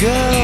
girl